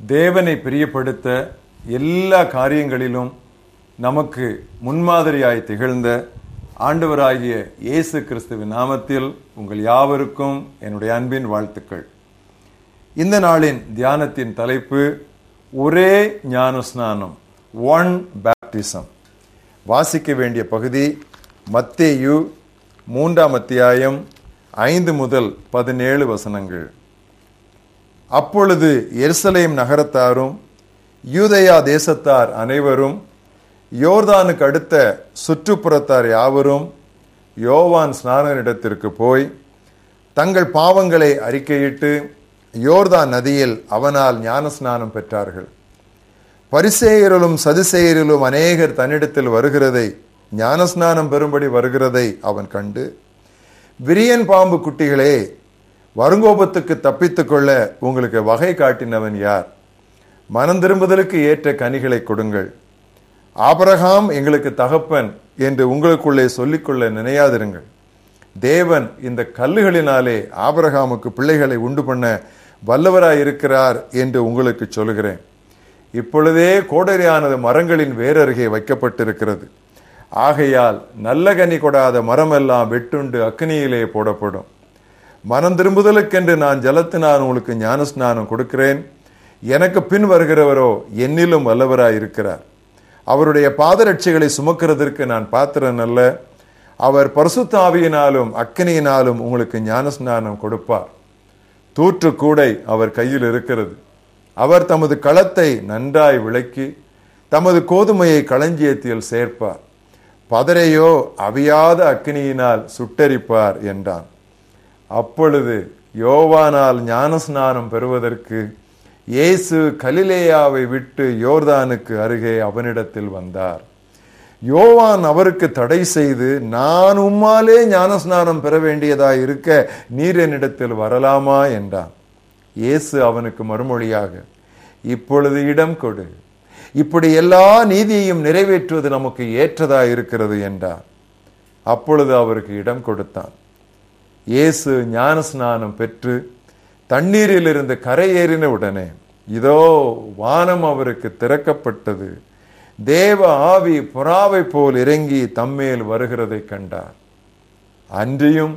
தேவனை பிரியப்படுத்த எல்லா காரியங்களிலும் நமக்கு முன்மாதிரியாய் திகழ்ந்த ஆண்டவராகிய இயேசு கிறிஸ்துவின் நாமத்தில் உங்கள் யாவருக்கும் என்னுடைய அன்பின் வாழ்த்துக்கள். இந்த நாளின் தியானத்தின் தலைப்பு ஒரே ஞானஸ்நானம் ஒன் பேப்டிசம் வாசிக்க வேண்டிய பகுதி மத்தேயு மூன்றாம் அத்தியாயம் ஐந்து முதல் பதினேழு வசனங்கள். அப்பொழுது எருசலேம் நகரத்தாரும் யூதயா தேசத்தார் அனைவரும் யோர்தானுக்கு அடுத்த சுற்றுப்புறத்தார் யாவரும் யோவான் ஸ்நானனிடத்திற்கு போய் தங்கள் பாவங்களை அறிக்கையிட்டு யோர்தான் நதியில் அவனால் ஞானஸ்நானம் பெற்றார்கள். பரிசேயரிலும் சதுசேயரிலும் அநேகர் தன்னிடத்தில் வருகிறதை ஞானஸ்நானம் பெறும்படி வருகிறதை அவன் கண்டு விரியன் பாம்பு குட்டிகளே வருங்கோபத்துக்கு தப்பித்துக் கொள்ள உங்களுக்கு வகை காட்டினவன் யார்? மனம் திரும்புதலுக்கு ஏற்ற கனிகளை கொடுங்கள். ஆபரகாம் எங்களுக்கு தகப்பன் என்று உங்களுக்குள்ளே சொல்லிக்கொள்ள நினையாதிருங்கள். தேவன் இந்த கல்லுகளினாலே ஆபரகாமுக்கு பிள்ளைகளை உண்டு பண்ண வல்லவராயிருக்கிறார் என்று உங்களுக்கு சொல்கிறேன். இப்பொழுதே கோடரியானது மரங்களின் வேரருகே வைக்கப்பட்டிருக்கிறது. ஆகையால் நல்ல கனி கொடாத மரமெல்லாம் வெட்டுண்டு அக்னியிலே போடப்படும். மனம் திரும்புதலுக்கென்று நான் ஜலத்தினால் உங்களுக்கு ஞானஸ்நானம் கொடுக்கிறேன். எனக்கு பின் வருகிறவரோ என்னிலும் வல்லவராய் இருக்கிறார் அவருடைய பாதரட்சிகளை சுமக்கிறதற்கு நான் பாத்திரன் அல்ல. அவர் பரிசுத்த ஆவியினாலும் அக்கினியினாலும் உங்களுக்கு ஞானஸ்நானம் கொடுப்பார். தூற்று கூடை அவர் கையில் இருக்கிறது. அவர் தமது களத்தை நன்றாய் விளக்கி தமது கோதுமையை களஞ்சியத்தில் சேர்ப்பார். பதரையோ அவியாத அக்னியினால் சுட்டரிப்பார் என்றான். அப்பொழுது யோவானால் ஞானஸ்நானம் பெறுவதற்கு இயேசு கலிலேயாவை விட்டு யோர்தானுக்கு அருகே அவனிடத்தில் வந்தார். யோவான் அவருக்கு தடை செய்து நான் உம்மாலே ஞானஸ்நானம் பெற வேண்டியதாய் இருக்க நீர் என்னிடத்தில் வரலாமா? என்றான். இயேசு அவனுக்கு மறுமொழியாக இப்பொழுது இடம் கொடு. இப்படி எல்லா நீதியையும் நிறைவேற்றுவது நமக்கு ஏற்றதா இருக்கிறது என்றார் அப்பொழுது அவருக்கு இடம் கொடுத்தான். இயேசு ஞானஸ்நானம் பெற்று தண்ணீரிலிருந்து கரையேறின உடனே இதோ வானம் அவருக்கு திறக்கப்பட்டது. தேவ ஆவி புறாவை போல் இறங்கி தம்மேல் வருகிறதை கண்டார். அன்றியும்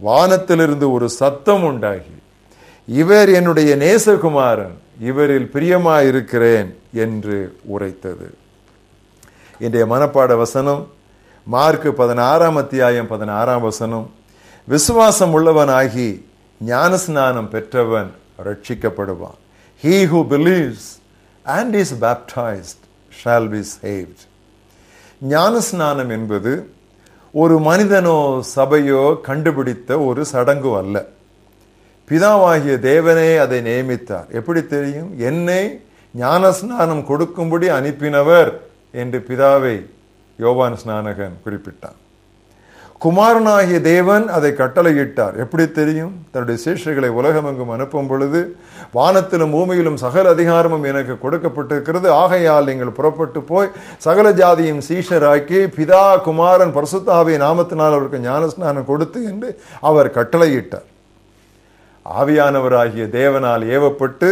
வானத்திலிருந்து ஒரு சத்தம் உண்டாகி இவர் என்னுடைய நேசகுமாரன் இவரில் பிரியமாயிருக்கிறேன் என்று உரைத்தது. இன்றைய மனப்பாட வசனம் மார்க்கு பதினாறாம் அத்தியாயம் பதினாறாம் வசனம் விசுவாசம் உள்ளவனாகி ஞானஸ்நானம் பெற்றவன் ரட்சிக்கப்படுவான். He who believes and is baptised shall be saved ஞானஸ்நானம் என்பது ஒரு மனிதனோ சபையோ கண்டுபிடித்த ஒரு சடங்கு அல்ல. பிதாவாகிய தேவனே அதை நியமித்தார். எப்படி தெரியும்? என்னை ஞானஸ்நானம் கொடுக்கும்படி அனுப்பினவர் என்று பிதாவை யோவான் ஸ்நானகன் குறிப்பிட்டான். குமாரனாகிய தேவன் அதை கட்டளையிட்டார். எப்படி தெரியும்? தன்னுடைய சீஷர்களை உலகமெங்கும் அனுப்பும் பொழுது வானத்திலும் பூமியிலும் சகல அதிகாரமும் எனக்கு கொடுக்கப்பட்டிருக்கிறது. ஆகையால் நீங்கள் புறப்பட்டு போய் சகல ஜாதியும் சீஷராக்கி பிதா குமாரன் பரசுத்தாவை நாமத்தினால் அவருக்கு ஞானஸ்நானம் கொடுத்து என்று அவர் கட்டளையிட்டார். ஆவியானவராகிய தேவனால் ஏவப்பட்டு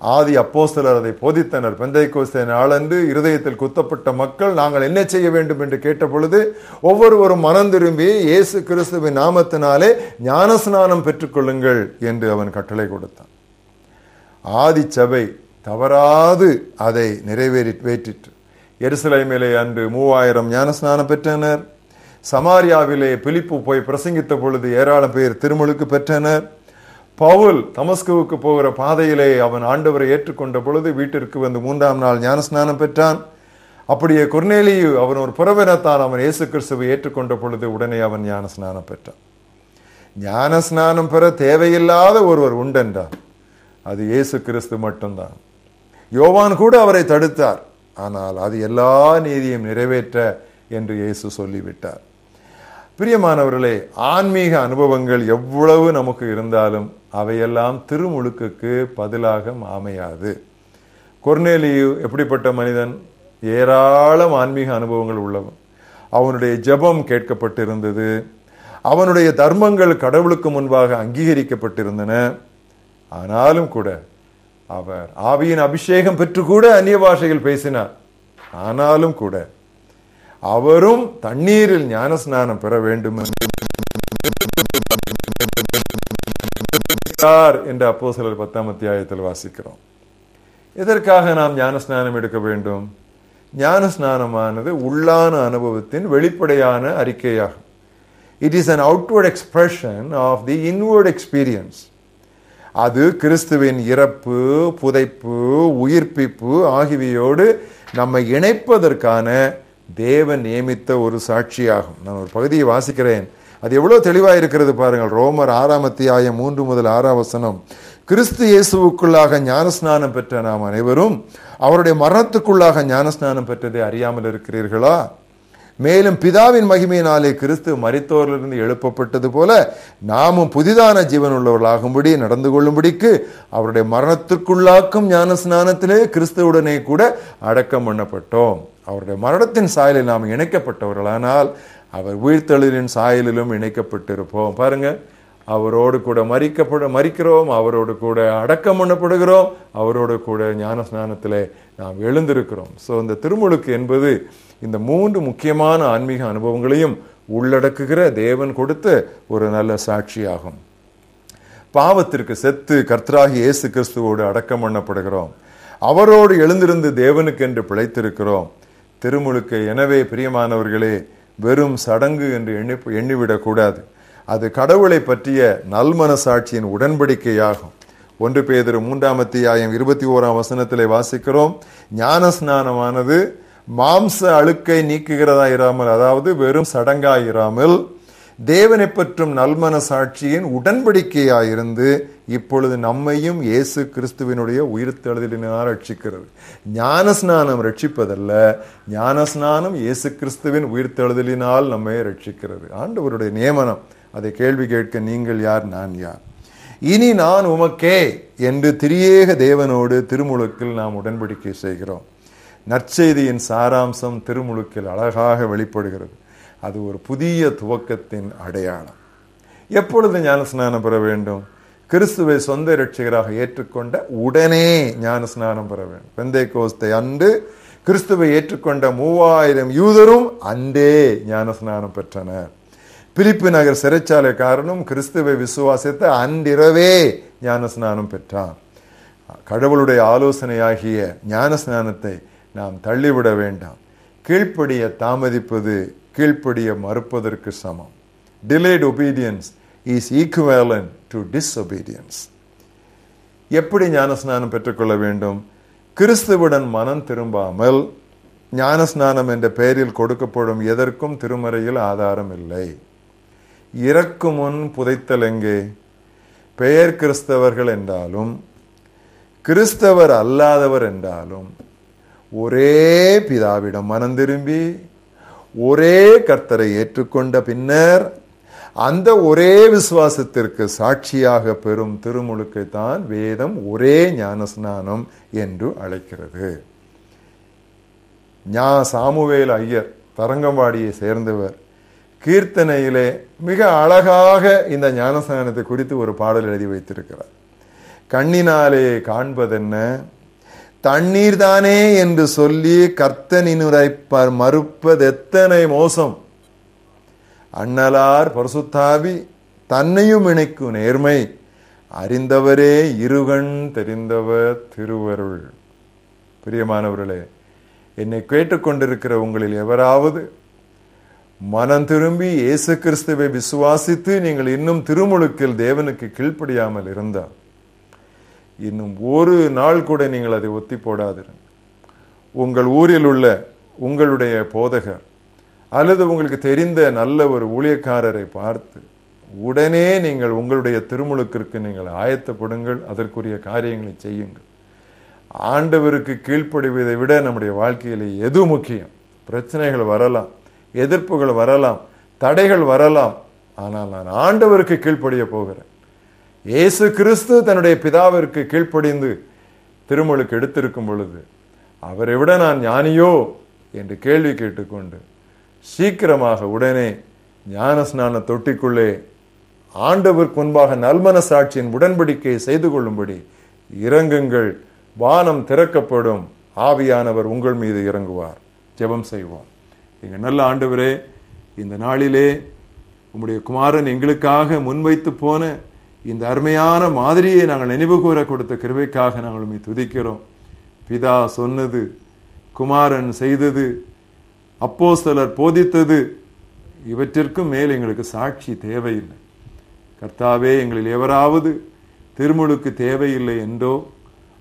ஆதி அப்போஸ்தலர் அதை போதித்தனர். பெந்தை நாளன்று இருதயத்தில் குத்தப்பட்ட மக்கள் நாங்கள் என்ன செய்ய வேண்டும் என்று கேட்ட பொழுது ஒவ்வொருவரும் மனம் திரும்பி இயேசு கிறிஸ்துவின் நாமத்தினாலே ஞானஸ்நானம் பெற்றுக்கொள்ளுங்கள் என்று அவன் கட்டளை கொடுத்தான். ஆதி சபை தவறாது அதை நிறைவேறி வேற்றிற்று. எருசலேமிலே அன்று மூவாயிரம் ஞானஸ்நானம் பெற்றனர். சமாரியாவிலே பிலிப்பு போய் பிரசங்கித்த பொழுது ஏராளம் பேர் திருமுழுக்கு பெற்றனர். பவுல் தமஸ்குவுக்கு போகிற பாதையிலே அவன் ஆண்டவரை ஏற்றுக்கொண்ட பொழுது வீட்டிற்கு வந்து மூன்றாம் நாள் ஞானஸ்நானம் பெற்றான். அப்படியே குர்நேலியு அவன் ஒரு புறவினத்தான் அவன் இயேசு கிறிஸ்துவை ஏற்றுக்கொண்ட பொழுது உடனே அவன் ஞானஸ்நானம் பெற்றான். ஞானஸ்நானம் பெற தேவையில்லாத ஒருவர் உண்டென்றான் அது இயேசு கிறிஸ்து மட்டும்தான். யோவான் கூட அவரை தடுத்தார். ஆனால் அது எல்லா நீதியும் நிறைவேற்ற என்று இயேசு சொல்லிவிட்டார். பிரியமானவர்களே ஆன்மீக அனுபவங்கள் எவ்வளவு நமக்கு இருந்தாலும் அவையெல்லாம் திருமுழுக்குக்கு பதிலாக அமையாது கொர்னேலியு எப்படிப்பட்ட மனிதன்? ஏராளம் ஆன்மீக அனுபவங்கள் உள்ளவன். அவனுடைய ஜெபம் கேட்கப்பட்டிருந்தது. அவனுடைய தர்மங்கள் கடவுளுக்கு முன்பாக அங்கீகரிக்கப்பட்டிருந்தன. ஆனாலும் கூட அவர் ஆவியின் அபிஷேகம் பெற்று கூட அந்நிய பாஷையில் பேசினார். ஆனாலும் கூட அவரும் தண்ணீரில் ஞானஸ்நானம் பெற வேண்டும் என்று அப்போ சிலர் பத்தாம் அத்தியாயத்தில் வாசிக்கிறோம். எதற்காக நாம் ஞானஸ்நானம் எடுக்க வேண்டும்? ஞானஸ்நானமானது உள்ளான அனுபவத்தின் வெளிப்படையான அறிக்கையாகும். It is an outward expression of the inward experience அது கிறிஸ்துவின் இறப்பு புதைப்பு உயிர்ப்பிப்பு ஆகியவையோடு நம்மை இணைப்பதற்கான தேவன் நியமித்த ஒரு சாட்சியாகும். நான் ஒரு பகுதியை வாசிக்கிறேன். அது எவ்வளோ தெளிவாக இருக்கிறது பாருங்கள். ரோமர் ஆறாம் அத்தியாயம் மூன்று முதல் ஆறாம் வசனம். கிறிஸ்து இயேசுவுக்குள்ளாக ஞானஸ்நானம் பெற்ற நாம் அனைவரும் அவருடைய மரணத்துக்குள்ளாக ஞானஸ்நானம் பெற்றதை அறியாமல் இருக்கிறீர்களா? மேலும் பிதாவின் மகிமையினாலே கிறிஸ்து மறித்தோரிலிருந்து எழுப்பப்பட்டது போல நாமும் புதிதான ஜீவன் உள்ளவர்களாகும்படி நடந்து கொள்ளும்படிக்கு அவருடைய மரணத்திற்குள்ளாக்கும் ஞான ஸ்நானத்திலே கிறிஸ்துவுடனே கூட அடக்கம் பண்ணப்பட்டோம். அவருடைய மரணத்தின் சாயலில் நாம் இணைக்கப்பட்டவர்களானால் அவர் உயிர்த்தெழுதலின் சாயலிலும் இணைக்கப்பட்டிருப்போம். பாருங்க அவரோடு கூட மறிக்கப்பட மறிக்கிறோம் அவரோடு கூட அடக்கம் பண்ணப்படுகிறோம் அவரோடு கூட ஞான ஸ்நானத்திலே நாம் எழுந்திருக்கிறோம். ஸோ இந்த திருமுழுக்கு என்பது இந்த மூன்று முக்கியமான ஆன்மீக அனுபவங்களையும் உள்ளடக்குகிற தேவன் கொடுத்த ஒரு நல்ல சாட்சியாகும். பாவத்திற்கு செத்து கர்த்தராகி இயேசு கிறிஸ்துவோடு அடக்கம் பண்ணப்படுகிறோம். அவரோடு எழுந்திருந்து தேவனுக்கு என்று பிழைத்திருக்கிறோம். திருமுழுக்கு. எனவே பிரியமானவர்களே வெறும் சடங்கு என்று எண்ணி எண்ணிவிடக்கூடாது. அது கடவுளை பற்றிய நல்மனசாட்சியின் உடன்படிக்கையாகும். ஒன்று பேதர் மூன்றாம் அத்தியாயம் இருபத்தி ஓராம் வசனத்திலே வாசிக்கிறோம். ஞான ஸ்நானமானது மாம்ச அழுக்கை நீக்குகிறதா இராமல் அதாவது வெறும் சடங்காயிராமல் தேவனை பற்றும் நல்மன சாட்சியின் உடன்படிக்கையாயிருந்து இப்பொழுது நம்மையும் இயேசு கிறிஸ்துவினுடைய உயிர்த்தெழுதலினால் ரட்சிக்கிறது. ஞானஸ்நானம் ரட்சிப்பதல்ல ஞானஸ்நானம் இயேசு கிறிஸ்துவின் உயிர்த்தெழுதலினால் நம்மை ரட்சிக்கிறது. ஆண்டவருடைய நியமனம். அதை கேள்வி கேட்க நீங்கள் யார்? நான் யார்? இனி நான் உமக்கே என்று திரியேக தேவனோடு திருமுழுக்கில் நாம் உடன்படிக்கை செய்கிறோம். நற்செய்தியின் சாராம்சம் திருமுழுக்கில் அழகாக வெளிப்படுகிறது. அது ஒரு புதிய துவக்கத்தின் அடையாளம். எப்பொழுது ஞானஸ்நானம் பெற வேண்டும்? கிறிஸ்துவை சொந்த ரட்சிகராக ஏற்றுக்கொண்ட உடனே ஞானஸ்நானம் பெற வேண்டும். பெந்தை கோஸ்தை அன்று கிறிஸ்துவை ஏற்றுக்கொண்ட மூவாயிரம் யூதரும் அன்றே ஞானஸ்நானம் பெற்றனர். பிலிப்பு நகர் காரணம் கிறிஸ்துவை விசுவாசித்த அன்றிரவே ஞானஸ்நானம் பெற்றான். கடவுளுடைய ஆலோசனையாகிய ஞானஸ்நானத்தை நாம் தள்ளிவிட வேண்டாம். கீழ்ப்படிய தாமதிப்பது கீழ்ப்படிய மறுப்பதற்கு சமம். Delayed obedience is equivalent to disobedience எப்படி ஞானஸ்நானம் பெற்றுக்கொள்ள வேண்டும்? கிறிஸ்துவுடன் மனம் திரும்பாமல் ஞானஸ்நானம் என்ற பெயரில் கொடுக்கப்படும் எதற்கும் திருமறையில் ஆதாரம் இல்லை. இறக்கு முன் புதைத்தல் எங்கே? பெயர் கிறிஸ்தவர்கள் என்றாலும் கிறிஸ்தவர் அல்லாதவர் என்றாலும் ஒரே பிதாவிடம் மனம் திரும்பி ஒரே கர்த்தரை ஏற்றுக்கொண்ட பின்னர் அந்த ஒரே விசுவாசத்திற்கு சாட்சியாக பெறும் திருமுழுக்கை தான் வேதம் ஒரே ஞானஸ்நானம் என்று அழைக்கிறது. ஞா சாமுவேல் ஐயர் தரங்கம்பாடியை சேர்ந்தவர் கீர்த்தனையிலே மிக அழகாக இந்த ஞானஸ்நானத்தை குறித்து ஒரு பாடல் எழுதி வைத்திருக்கிறார். கண்ணினாலே காண்பதென்ன? தண்ணீர் தானே என்று சொல்லி கர்த்தனினுரைப்பர் மறுப்பது எத்தனை மோசம்? அண்ணலார் பரசுத்தாவி தன்னையும் இணைக்கும் நேர்மை. அறிந்தவரே இருகண் தெரிந்தவர் திருவருள். பிரியமானவர்களே என்னை கேட்டுக்கொண்டிருக்கிற உங்களில் எவராவது மனம் திரும்பி இயேசு கிறிஸ்துவை விசுவாசித்து நீங்கள் இன்னும் திருமுழுக்கில் தேவனுக்கு கீழ்ப்படியாமல் இருந்தால் இன்னும் ஒரு நாள் கூட நீங்கள் அதை ஒத்தி போடாதிருங்க உங்கள் ஊரில் உள்ள உங்களுடைய போதகர் அல்லது உங்களுக்கு தெரிந்த நல்ல ஒரு ஊழியக்காரரை பார்த்து உடனே நீங்கள் உங்களுடைய திருமுழுக்கிற்கு நீங்கள் ஆயத்தப்படுங்கள் அதற்குரிய காரியங்களை செய்யுங்கள். ஆண்டவருக்கு கீழ்ப்படிவதை விட நம்முடைய வாழ்க்கையிலே எது முக்கியம்? பிரச்சனைகள் வரலாம் எதிர்ப்புகள் வரலாம் தடைகள் வரலாம். ஆனால் நான் ஆண்டவருக்கு கீழ்ப்படிய போகிறேன். இயேசு கிறிஸ்து தன்னுடைய பிதாவிற்கு கீழ்ப்படிந்து திருமுழுக்கு எடுத்திருக்கும் பொழுது அவரை விட நான் ஞானியோ? என்று கேள்வி கேட்டுக்கொண்டு சீக்கிரமாக உடனே ஞானஸ்நான தொட்டிக்குள்ளே ஆண்டவருக்கு முன்பாக நல்மன சாட்சியின் உடன்படிக்கையை செய்து கொள்ளும்படி இறங்குங்கள். வானம் திறக்கப்படும். ஆவியானவர் உங்கள் மீது இறங்குவார். ஜெபம் செய்வோம். எங்கள் நல்ல ஆண்டவரே இந்த நாளிலே உம்முடைய குமாரன் எங்களுக்காக முன்வைத்து போன இந்த அருமையான மாதிரியை நாங்கள் நினைவு கூற கொடுத்த கிருவைக்காக நாங்கள் துதிக்கிறோம். பிதா சொன்னது குமாரன் செய்தது அப்போஸ்தலர் போதித்தது. இவற்றிற்கும் மேல் எங்களுக்கு சாட்சி தேவையில்லை. கர்த்தாவே எங்களில் எவராவது திருமுழுக்கு தேவையில்லை என்றோ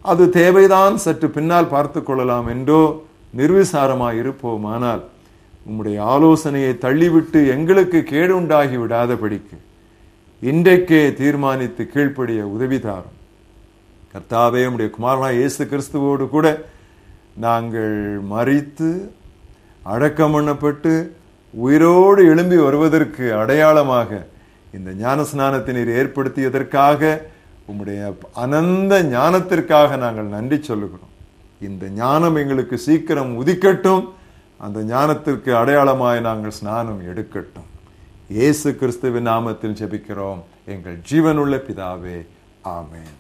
அது தேவைதான் சற்று பின்னால் பார்த்து கொள்ளலாம் என்றோ நிர்விசாரமாக இருப்போமானால் உம்முடைய ஆலோசனையை தள்ளிவிட்டு எங்களுக்கு கேடு உண்டாகி விடாதபடிக்கு இன்றைக்கே தீர்மானித்து கீழ்ப்படிய உதவி தாரும். கர்த்தாவே உம்முடைய குமாரனா இயேசு கிறிஸ்துவோடு கூட நாங்கள் மறித்து அடக்கம் பண்ணப்பட்டு உயிரோடு எழும்பி வருவதற்கு அடையாளமாக இந்த ஞான ஸ்நானத்தை நீர் ஏற்படுத்தியதற்காக உம்முடைய அனந்த ஞானத்திற்காக நாங்கள் நன்றி சொல்லுகிறோம். இந்த ஞானம் எங்களுக்கு சீக்கிரம் உதிக்கட்டும். அந்த ஞானத்திற்கு அடையாளமாய் நாங்கள் ஸ்நானம் எடுக்கட்டும். இயேசு கிறிஸ்துவின் நாமத்தில் ஜெபிக்கிறோம். எங்கள் ஜீவனுள்ள பிதாவே ஆமேன்.